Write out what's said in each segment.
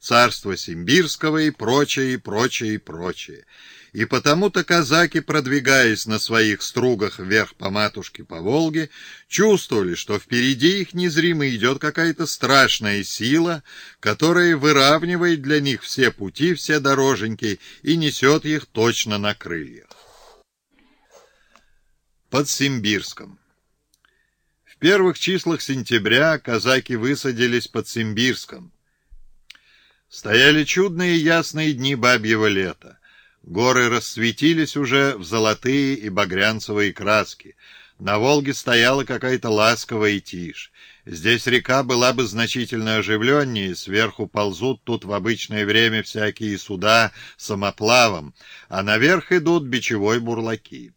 царства Симбирского и прочее, и прочее, и прочее. И потому-то казаки, продвигаясь на своих стругах вверх по матушке по Волге, чувствовали, что впереди их незримо идет какая-то страшная сила, которая выравнивает для них все пути, все дороженьки и несет их точно на крыльях. Под Симбирском В первых числах сентября казаки высадились под Симбирском. Стояли чудные ясные дни бабьего лета. Горы расцветились уже в золотые и багрянцевые краски. На Волге стояла какая-то ласковая тишь. Здесь река была бы значительно оживленнее, сверху ползут тут в обычное время всякие суда самоплавом, а наверх идут бичевой бурлаки.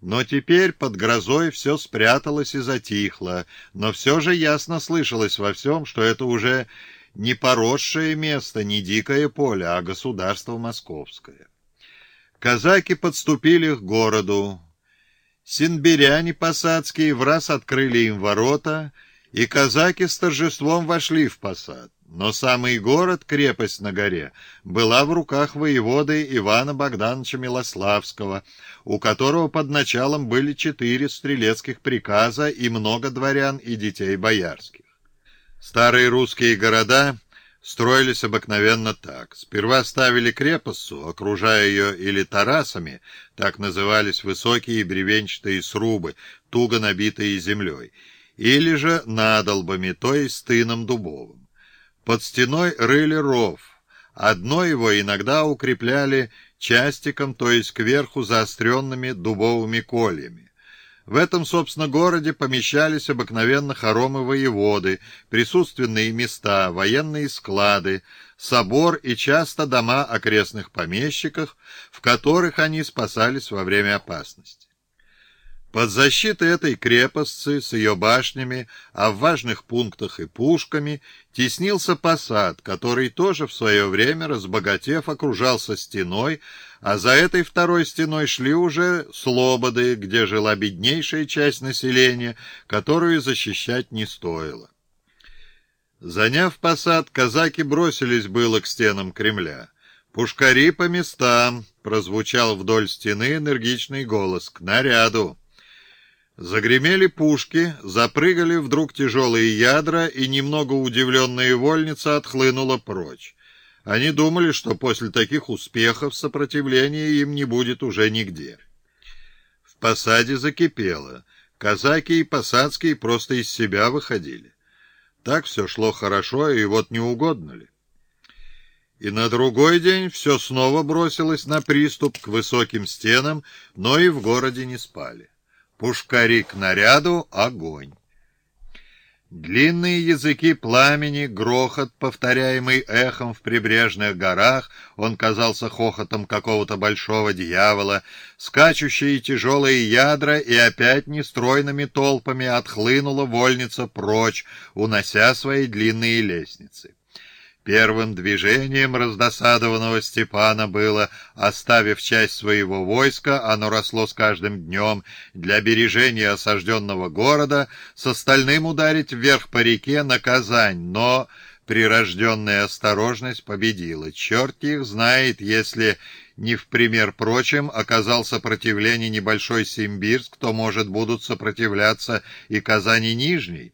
Но теперь под грозой все спряталось и затихло, но все же ясно слышалось во всем, что это уже не поросшее место, не дикое поле, а государство московское. Казаки подступили к городу. Синбиряне посадские в раз открыли им ворота, и казаки с торжеством вошли в посад. Но самый город, крепость на горе, была в руках воеводы Ивана Богдановича Милославского, у которого под началом были четыре стрелецких приказа и много дворян и детей боярских. Старые русские города строились обыкновенно так. Сперва ставили крепостцу, окружая ее или тарасами, так назывались высокие бревенчатые срубы, туго набитые землей, или же надолбами, то есть тыном дубовым. Под стеной рыли ров. Одно его иногда укрепляли частиком, то есть кверху заостренными дубовыми кольями. В этом, собственно, городе помещались обыкновенно хоромы воеводы, присутственные места, военные склады, собор и часто дома окрестных помещиков, в которых они спасались во время опасности. Под защитой этой крепости с ее башнями, а в важных пунктах и пушками, теснился посад, который тоже в свое время, разбогатев, окружался стеной, а за этой второй стеной шли уже слободы, где жила беднейшая часть населения, которую защищать не стоило. Заняв посад, казаки бросились было к стенам Кремля. «Пушкари по местам!» — прозвучал вдоль стены энергичный голос. «К наряду!» Загремели пушки, запрыгали вдруг тяжелые ядра, и немного удивленная вольница отхлынула прочь. Они думали, что после таких успехов сопротивления им не будет уже нигде. В посаде закипело. Казаки и посадские просто из себя выходили. Так все шло хорошо, и вот не угодно ли. И на другой день все снова бросилось на приступ к высоким стенам, но и в городе не спали. Пушкари к наряду — огонь. Длинные языки пламени, грохот, повторяемый эхом в прибрежных горах, он казался хохотом какого-то большого дьявола, скачущие тяжелые ядра, и опять нестройными толпами отхлынула вольница прочь, унося свои длинные лестницы. Первым движением раздосадованного Степана было, оставив часть своего войска, оно росло с каждым днем, для бережения осажденного города, с остальным ударить вверх по реке на Казань, но прирожденная осторожность победила. Черт их знает, если не в пример прочим оказал сопротивление небольшой Симбирск, то, может, будут сопротивляться и Казани Нижней.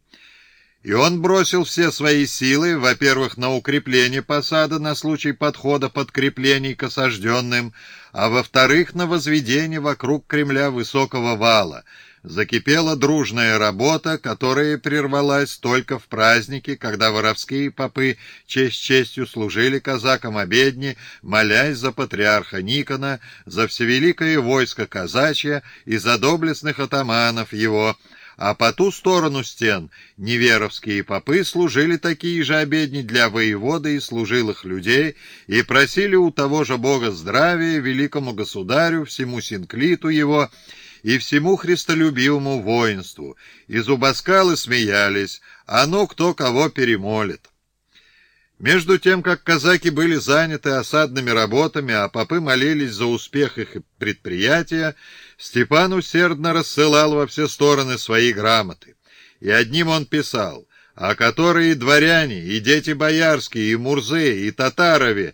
И он бросил все свои силы, во-первых, на укрепление посада на случай подхода подкреплений к осажденным, а во-вторых, на возведение вокруг Кремля высокого вала. Закипела дружная работа, которая прервалась только в праздники, когда воровские попы честь честью служили казакам обедни, молясь за патриарха Никона, за всевеликое войско казачье и за доблестных атаманов его, а по ту сторону стен неверовские попы служили такие же обедни для воеводы и служилых людей и просили у того же Бога здравия великому государю, всему синклиту его и всему христолюбивому воинству, и зубоскалы смеялись, а ну кто кого перемолит. Между тем, как казаки были заняты осадными работами, а попы молились за успех их предприятия, Степан усердно рассылал во все стороны свои грамоты. И одним он писал а которые дворяне, и дети боярские, и мурзы, и татарове